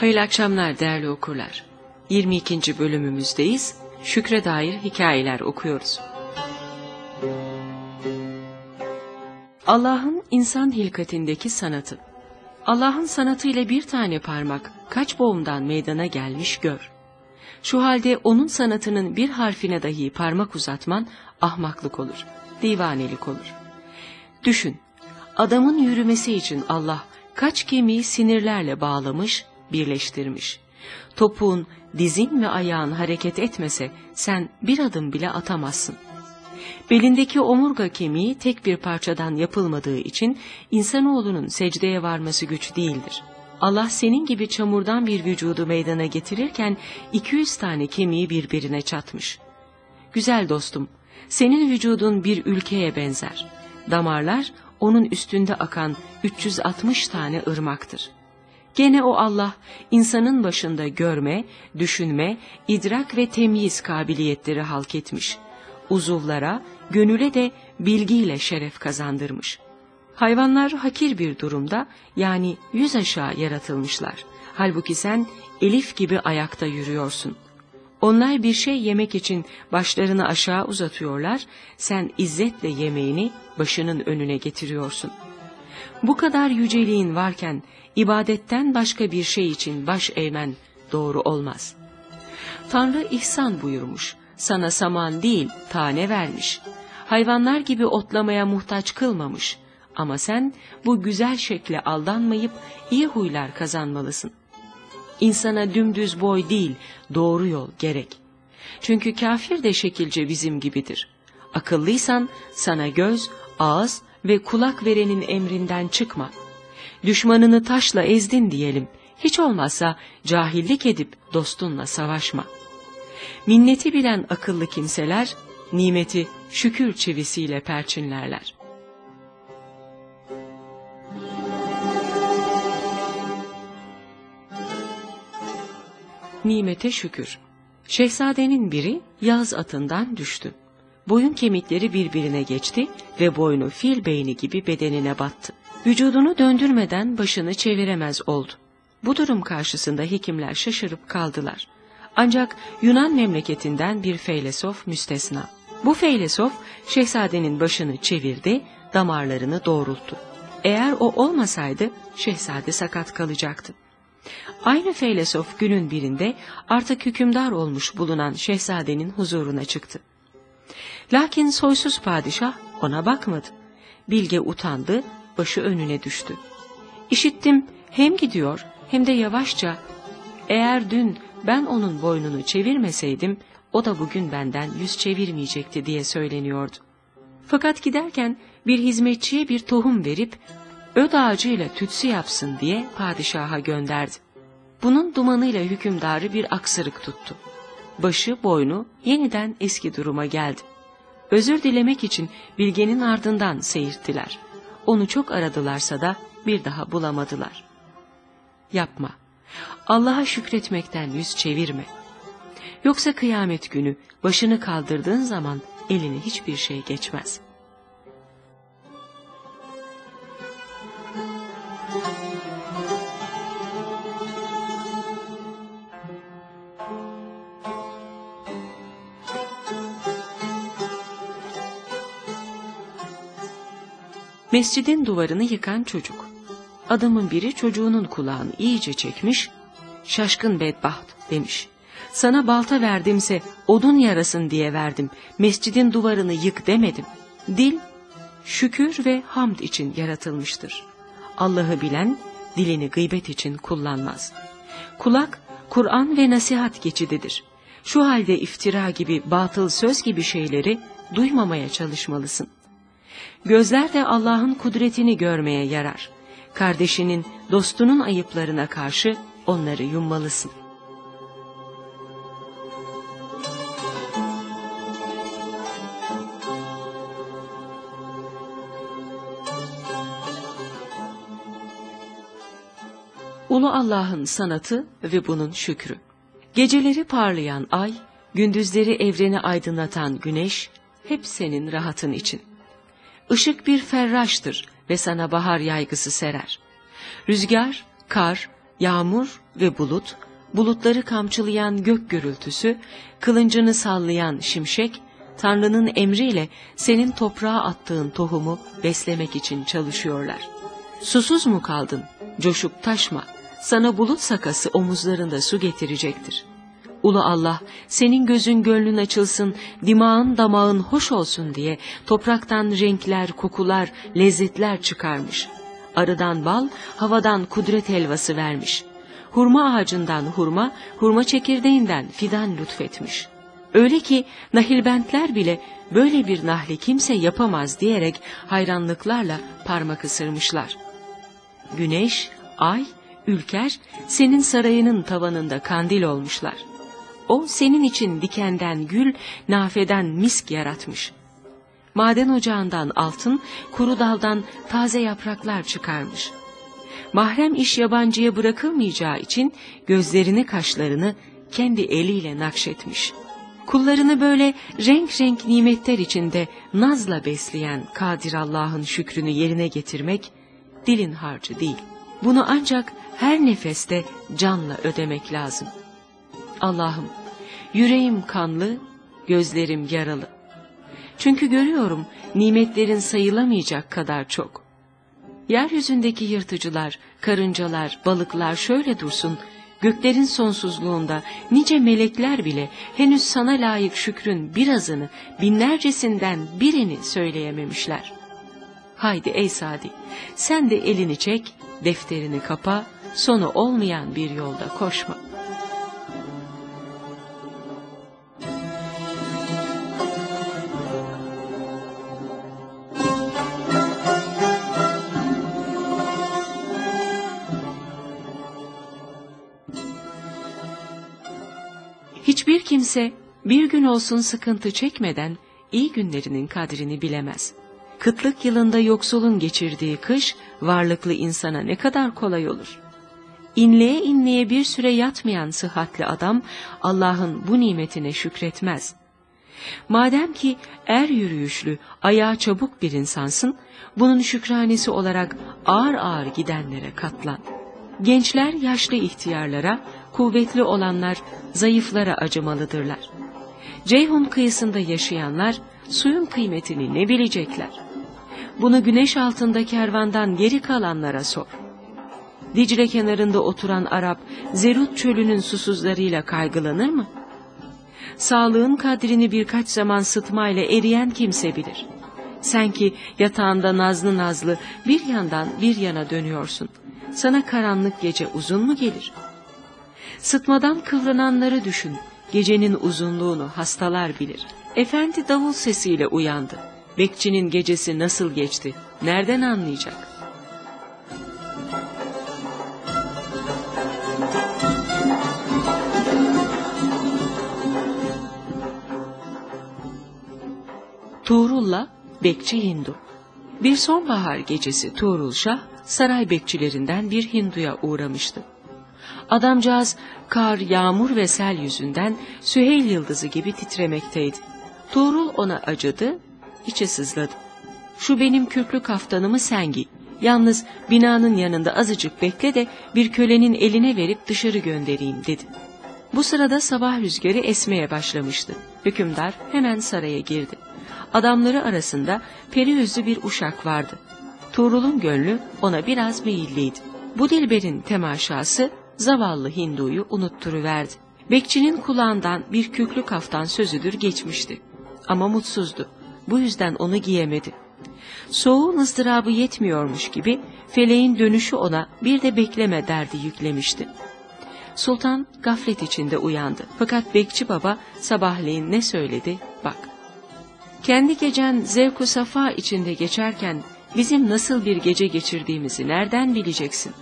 Hayırlı akşamlar değerli okurlar. 22. bölümümüzdeyiz. Şükre dair hikayeler okuyoruz. Allah'ın insan hilkatindeki sanatı. Allah'ın sanatı ile bir tane parmak kaç boğumdan meydana gelmiş gör. Şu halde onun sanatının bir harfine dahi parmak uzatman ahmaklık olur, divanelik olur. Düşün, adamın yürümesi için Allah kaç kemiği sinirlerle bağlamış, birleştirmiş. Topuğun, dizin ve ayağın hareket etmese sen bir adım bile atamazsın. Belindeki omurga kemiği tek bir parçadan yapılmadığı için insanoğlunun secdeye varması güç değildir. Allah senin gibi çamurdan bir vücudu meydana getirirken 200 tane kemiği birbirine çatmış. Güzel dostum, senin vücudun bir ülkeye benzer. Damarlar onun üstünde akan 360 tane ırmaktır. Gene o Allah insanın başında görme, düşünme, idrak ve temyiz kabiliyetleri halk etmiş. Uzuvlara, gönüle de bilgiyle şeref kazandırmış. Hayvanlar hakir bir durumda yani yüz aşağı yaratılmışlar. Halbuki sen elif gibi ayakta yürüyorsun. Onlar bir şey yemek için başlarını aşağı uzatıyorlar, sen izzetle yemeğini başının önüne getiriyorsun. Bu kadar yüceliğin varken ibadetten başka bir şey için baş eğmen doğru olmaz. Tanrı ihsan buyurmuş, sana saman değil tane vermiş. Hayvanlar gibi otlamaya muhtaç kılmamış. Ama sen bu güzel şekle aldanmayıp iyi huylar kazanmalısın. İnsana dümdüz boy değil, doğru yol gerek. Çünkü kafir de şekilce bizim gibidir. Akıllıysan sana göz, ağız ve kulak verenin emrinden çıkma. Düşmanını taşla ezdin diyelim. Hiç olmazsa cahillik edip dostunla savaşma. Minneti bilen akıllı kimseler, nimeti şükür çivisiyle perçinlerler. Nimete şükür. Şehzadenin biri yaz atından düştü. Boyun kemikleri birbirine geçti ve boynu fil beyni gibi bedenine battı. Vücudunu döndürmeden başını çeviremez oldu. Bu durum karşısında hekimler şaşırıp kaldılar. Ancak Yunan memleketinden bir feylesof müstesna. Bu feylesof şehzadenin başını çevirdi, damarlarını doğrulttu. Eğer o olmasaydı şehzade sakat kalacaktı. Aynı feylesof günün birinde artık hükümdar olmuş bulunan şehzadenin huzuruna çıktı. Lakin soysuz padişah ona bakmadı. Bilge utandı, başı önüne düştü. İşittim hem gidiyor hem de yavaşça eğer dün ben onun boynunu çevirmeseydim o da bugün benden yüz çevirmeyecekti diye söyleniyordu. Fakat giderken bir hizmetçiye bir tohum verip öd ağacıyla tütsü yapsın diye padişaha gönderdi. Bunun dumanıyla hükümdarı bir aksırık tuttu. Başı boynu yeniden eski duruma geldi. Özür dilemek için Bilge'nin ardından seyirttiler. Onu çok aradılarsa da bir daha bulamadılar. Yapma. Allah'a şükretmekten yüz çevirme. Yoksa kıyamet günü başını kaldırdığın zaman eline hiçbir şey geçmez.'' Mescidin duvarını yıkan çocuk. Adamın biri çocuğunun kulağını iyice çekmiş, şaşkın bedbaht demiş. Sana balta verdimse odun yarasın diye verdim, mescidin duvarını yık demedim. Dil, şükür ve hamd için yaratılmıştır. Allah'ı bilen, dilini gıybet için kullanmaz. Kulak, Kur'an ve nasihat geçididir. Şu halde iftira gibi, batıl söz gibi şeyleri duymamaya çalışmalısın. Gözler de Allah'ın kudretini görmeye yarar. Kardeşinin, dostunun ayıplarına karşı onları yummalısın. Ulu Allah'ın sanatı ve bunun şükrü. Geceleri parlayan ay, gündüzleri evreni aydınlatan güneş, hep senin rahatın için. Işık bir ferraştır ve sana bahar yaygısı serer. Rüzgar, kar, Yağmur ve bulut, bulutları kamçılayan gök gürültüsü, kılıncını sallayan şimşek, Tanrı'nın emriyle senin toprağa attığın tohumu beslemek için çalışıyorlar. Susuz mu kaldın? Coşup taşma. Sana bulut sakası omuzlarında su getirecektir. Ulu Allah, senin gözün gönlün açılsın, dimağın damağın hoş olsun diye topraktan renkler, kokular, lezzetler çıkarmış. Arıdan bal, havadan kudret helvası vermiş. Hurma ağacından hurma, hurma çekirdeğinden fidan lütfetmiş. Öyle ki nahilbentler bile böyle bir nahli kimse yapamaz diyerek hayranlıklarla parmak ısırmışlar. Güneş, ay, ülker senin sarayının tavanında kandil olmuşlar. O senin için dikenden gül, nafeden misk yaratmış. Maden ocağından altın, kuru daldan taze yapraklar çıkarmış. Mahrem iş yabancıya bırakılmayacağı için gözlerini kaşlarını kendi eliyle nakşetmiş. Kullarını böyle renk renk nimetler içinde nazla besleyen Kadir Allah'ın şükrünü yerine getirmek dilin harcı değil. Bunu ancak her nefeste canla ödemek lazım. Allah'ım yüreğim kanlı, gözlerim yaralı. Çünkü görüyorum nimetlerin sayılamayacak kadar çok. Yeryüzündeki yırtıcılar, karıncalar, balıklar şöyle dursun, göklerin sonsuzluğunda nice melekler bile henüz sana layık şükrün birazını, binlercesinden birini söyleyememişler. Haydi ey Sadi, sen de elini çek, defterini kapa, sonu olmayan bir yolda koşma. Kimse bir gün olsun sıkıntı çekmeden iyi günlerinin kadrini bilemez. Kıtlık yılında yoksulun geçirdiği kış varlıklı insana ne kadar kolay olur. İnleye inleye bir süre yatmayan sıhhatli adam Allah'ın bu nimetine şükretmez. Madem ki er yürüyüşlü, ayağı çabuk bir insansın, bunun şükranesi olarak ağır ağır gidenlere katlan. Gençler yaşlı ihtiyarlara, kuvvetli olanlar zayıflara acımalıdırlar. Ceyhun kıyısında yaşayanlar suyun kıymetini ne bilecekler? Bunu güneş altında kervandan geri kalanlara sor. Dicle kenarında oturan Arap, Zerut çölünün susuzlarıyla kaygılanır mı? Sağlığın kadrini birkaç zaman sıtmayla eriyen kimse bilir. Sen ki yatağında nazlı nazlı bir yandan bir yana dönüyorsun. Sana karanlık gece uzun mu gelir? Sıtmadan kıvrananları düşün. Gecenin uzunluğunu hastalar bilir. Efendi davul sesiyle uyandı. Bekçinin gecesi nasıl geçti? Nereden anlayacak? Tuğrul'la Bekçi Hindu Bir sonbahar gecesi Tuğrul Şah saray bekçilerinden bir Hindu'ya uğramıştı. Adamcağız kar, yağmur ve sel yüzünden Süheyl yıldızı gibi titremekteydi. Tuğrul ona acıdı, içe sızladı. Şu benim kürklü kaftanımı sen giy. Yalnız binanın yanında azıcık bekle de bir kölenin eline verip dışarı göndereyim dedi. Bu sırada sabah rüzgarı esmeye başlamıştı. Hükümdar hemen saraya girdi. Adamları arasında peri yüzlü bir uşak vardı. Tuğrul'un gönlü ona biraz meyilliydi. Bu dilberin temaşası zavallı Hindu'yu unutturuverdi. Bekçinin kulağından bir köklü kaftan sözüdür geçmişti. Ama mutsuzdu. Bu yüzden onu giyemedi. Soğuğun ızdırabı yetmiyormuş gibi feleğin dönüşü ona bir de bekleme derdi yüklemişti. Sultan gaflet içinde uyandı. Fakat bekçi baba sabahleyin ne söyledi bak. Kendi gecen zevku safa içinde geçerken bizim nasıl bir gece geçirdiğimizi nereden bileceksin?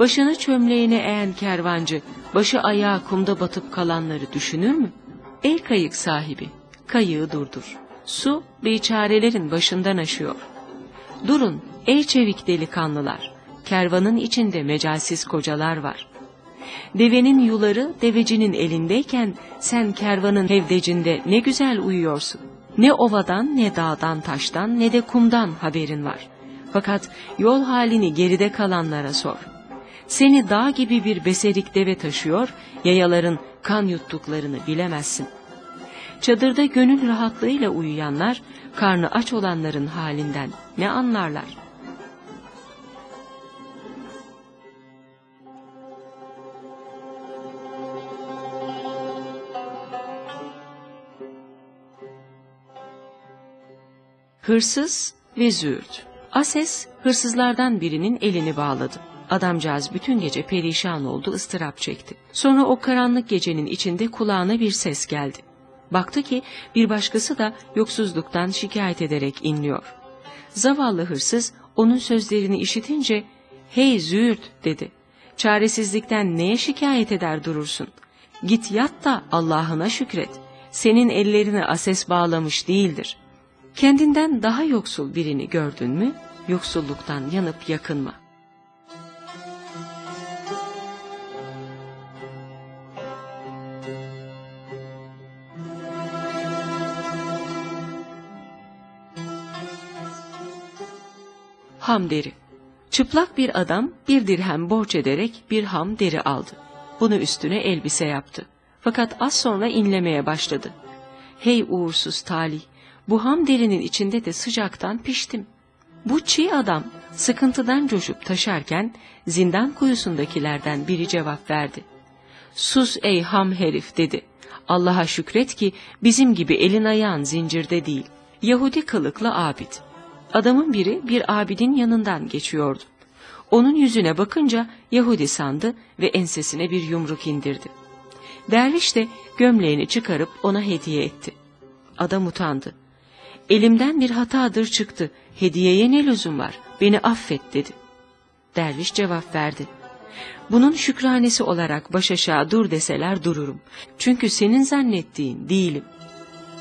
Başını çömleğine eğen kervancı, başı ayağı kumda batıp kalanları düşünür mü? Ey kayık sahibi, kayığı durdur. Su biçarelerin başından aşıyor. Durun ey çevik delikanlılar, kervanın içinde mecalsiz kocalar var. Devenin yuları devecinin elindeyken sen kervanın hevdecinde ne güzel uyuyorsun. Ne ovadan ne dağdan taştan ne de kumdan haberin var. Fakat yol halini geride kalanlara sor. Seni dağ gibi bir beserik deve taşıyor, yayaların kan yuttuklarını bilemezsin. Çadırda gönül rahatlığıyla uyuyanlar, karnı aç olanların halinden ne anlarlar? Hırsız ve züğürt. Ases hırsızlardan birinin elini bağladı. Adamcağız bütün gece perişan oldu, ıstırap çekti. Sonra o karanlık gecenin içinde kulağına bir ses geldi. Baktı ki bir başkası da yoksuzluktan şikayet ederek inliyor. Zavallı hırsız onun sözlerini işitince ''Hey züğürt'' dedi. ''Çaresizlikten neye şikayet eder durursun? Git yat da Allah'ına şükret. Senin ellerini ases bağlamış değildir. Kendinden daha yoksul birini gördün mü, yoksulluktan yanıp yakınma. Ham deri. Çıplak bir adam bir dirhem borç ederek bir ham deri aldı. Bunu üstüne elbise yaptı. Fakat az sonra inlemeye başladı. Hey uğursuz talih, bu ham derinin içinde de sıcaktan piştim. Bu çiğ adam sıkıntıdan coşup taşarken zindan kuyusundakilerden biri cevap verdi. Sus ey ham herif dedi. Allah'a şükret ki bizim gibi elin ayağın zincirde değil. Yahudi kılıklı abid. Adamın biri bir abidin yanından geçiyordu. Onun yüzüne bakınca Yahudi sandı ve ensesine bir yumruk indirdi. Derviş de gömleğini çıkarıp ona hediye etti. Adam utandı. Elimden bir hatadır çıktı, hediyeye ne lüzum var, beni affet dedi. Derviş cevap verdi. Bunun şükranesi olarak baş aşağı dur deseler dururum. Çünkü senin zannettiğin değilim.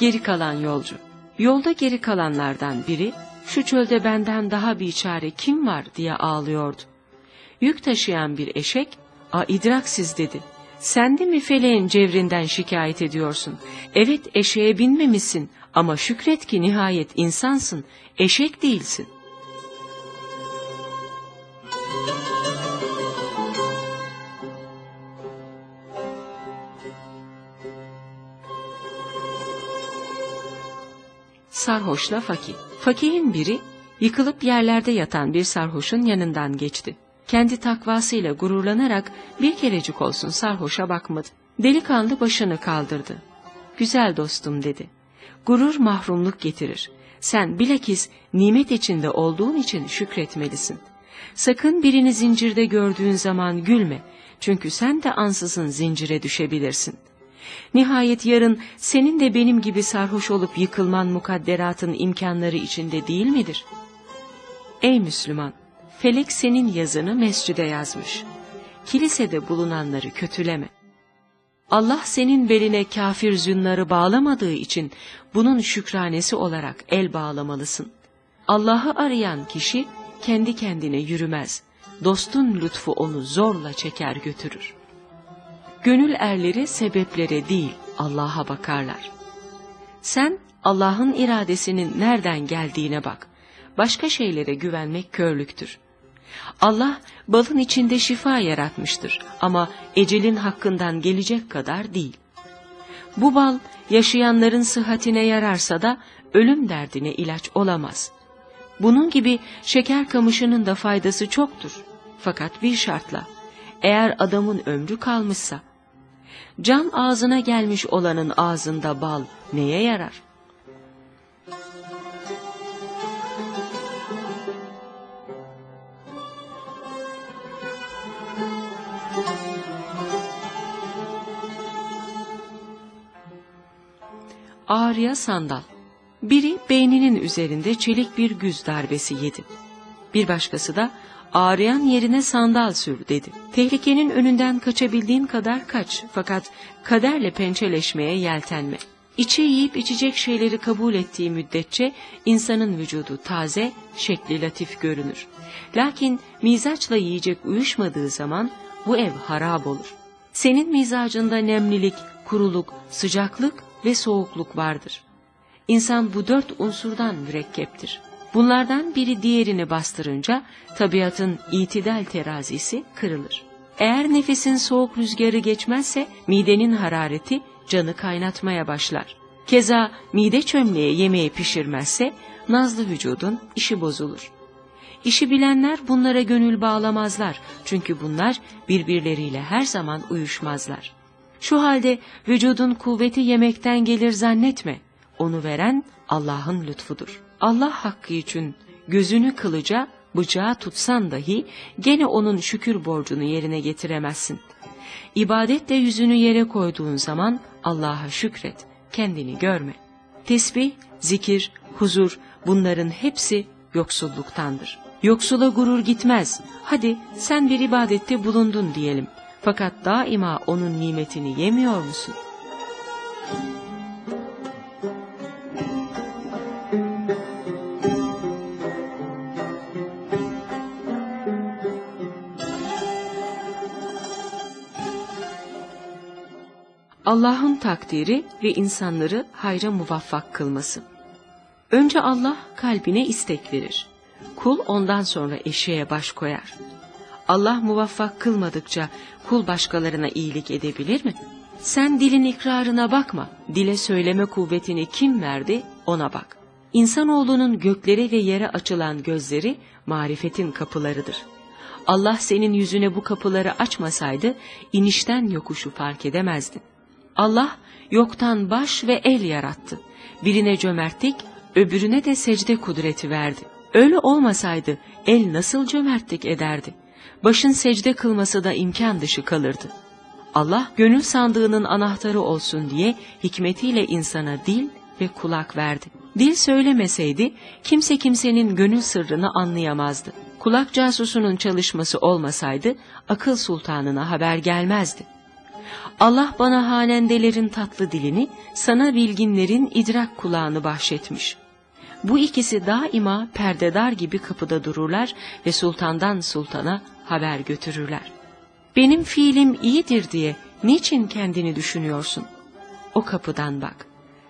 Geri kalan yolcu. Yolda geri kalanlardan biri, şu çölde benden daha bir çare kim var diye ağlıyordu. Yük taşıyan bir eşek, a idraksiz dedi. Sen de mi feleğin cevrinden şikayet ediyorsun? Evet eşeğe binmemişsin ama şükret ki nihayet insansın, eşek değilsin. Sarhoşla fakir. Fakirin biri yıkılıp yerlerde yatan bir sarhoşun yanından geçti. Kendi takvasıyla gururlanarak bir kerecik olsun sarhoşa bakmadı. Delikanlı başını kaldırdı. Güzel dostum dedi. Gurur mahrumluk getirir. Sen bilakis nimet içinde olduğun için şükretmelisin. Sakın birini zincirde gördüğün zaman gülme. Çünkü sen de ansızın zincire düşebilirsin. Nihayet yarın senin de benim gibi sarhoş olup yıkılman mukadderatın imkanları içinde değil midir? Ey Müslüman! Felek senin yazını mescide yazmış. Kilisede bulunanları kötüleme. Allah senin beline kafir zünları bağlamadığı için bunun şükranesi olarak el bağlamalısın. Allah'ı arayan kişi kendi kendine yürümez. Dostun lütfu onu zorla çeker götürür. Gönül erleri sebeplere değil Allah'a bakarlar. Sen Allah'ın iradesinin nereden geldiğine bak. Başka şeylere güvenmek körlüktür. Allah balın içinde şifa yaratmıştır ama ecelin hakkından gelecek kadar değil. Bu bal yaşayanların sıhhatine yararsa da ölüm derdine ilaç olamaz. Bunun gibi şeker kamışının da faydası çoktur. Fakat bir şartla, eğer adamın ömrü kalmışsa, can ağzına gelmiş olanın ağzında bal neye yarar? Ağrıya sandal. Biri beyninin üzerinde çelik bir güz darbesi yedi. Bir başkası da ağrıyan yerine sandal sür dedi. Tehlikenin önünden kaçabildiğin kadar kaç fakat kaderle pençeleşmeye yeltenme. İçi yiyip içecek şeyleri kabul ettiği müddetçe insanın vücudu taze, şekli latif görünür. Lakin mizaçla yiyecek uyuşmadığı zaman bu ev harap olur. Senin mizacında nemlilik, kuruluk, sıcaklık ve soğukluk vardır. İnsan bu dört unsurdan mürekkeptir. Bunlardan biri diğerini bastırınca tabiatın itidal terazisi kırılır. Eğer nefesin soğuk rüzgarı geçmezse midenin harareti canı kaynatmaya başlar. Keza mide çömleği yemeği pişirmezse nazlı vücudun işi bozulur. İşi bilenler bunlara gönül bağlamazlar çünkü bunlar birbirleriyle her zaman uyuşmazlar. Şu halde vücudun kuvveti yemekten gelir zannetme. Onu veren Allah'ın lütfudur. Allah hakkı için gözünü kılıca, bıçağı tutsan dahi gene onun şükür borcunu yerine getiremezsin. İbadetle yüzünü yere koyduğun zaman Allah'a şükret, kendini görme. Tesbih, zikir, huzur bunların hepsi yoksulluktandır. Yoksula gurur gitmez. Hadi sen bir ibadette bulundun diyelim. Fakat daima onun nimetini yemiyor musun? Allah'ın takdiri ve insanları hayra muvaffak kılması. Önce Allah kalbine istek verir. Kul ondan sonra eşeğe baş koyar. Allah muvaffak kılmadıkça kul başkalarına iyilik edebilir mi? Sen dilin ikrarına bakma, dile söyleme kuvvetini kim verdi ona bak. İnsanoğlunun göklere ve yere açılan gözleri marifetin kapılarıdır. Allah senin yüzüne bu kapıları açmasaydı inişten yokuşu fark edemezdin. Allah yoktan baş ve el yarattı. Birine cömertlik, öbürüne de secde kudreti verdi. Öyle olmasaydı el nasıl cömertlik ederdi? Başın secde kılması da imkan dışı kalırdı. Allah gönül sandığının anahtarı olsun diye hikmetiyle insana dil ve kulak verdi. Dil söylemeseydi kimse kimsenin gönül sırrını anlayamazdı. Kulak casusunun çalışması olmasaydı akıl sultanına haber gelmezdi. Allah bana hanendelerin tatlı dilini, sana bilginlerin idrak kulağını bahşetmiş. Bu ikisi daima perdedar gibi kapıda dururlar ve sultandan sultana haber götürürler. Benim fiilim iyidir diye niçin kendini düşünüyorsun? O kapıdan bak.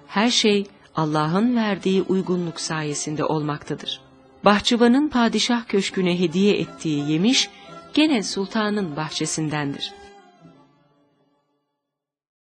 Her şey Allah'ın verdiği uygunluk sayesinde olmaktadır. Bahçıvanın padişah köşküne hediye ettiği yemiş, gene sultanın bahçesindendir.''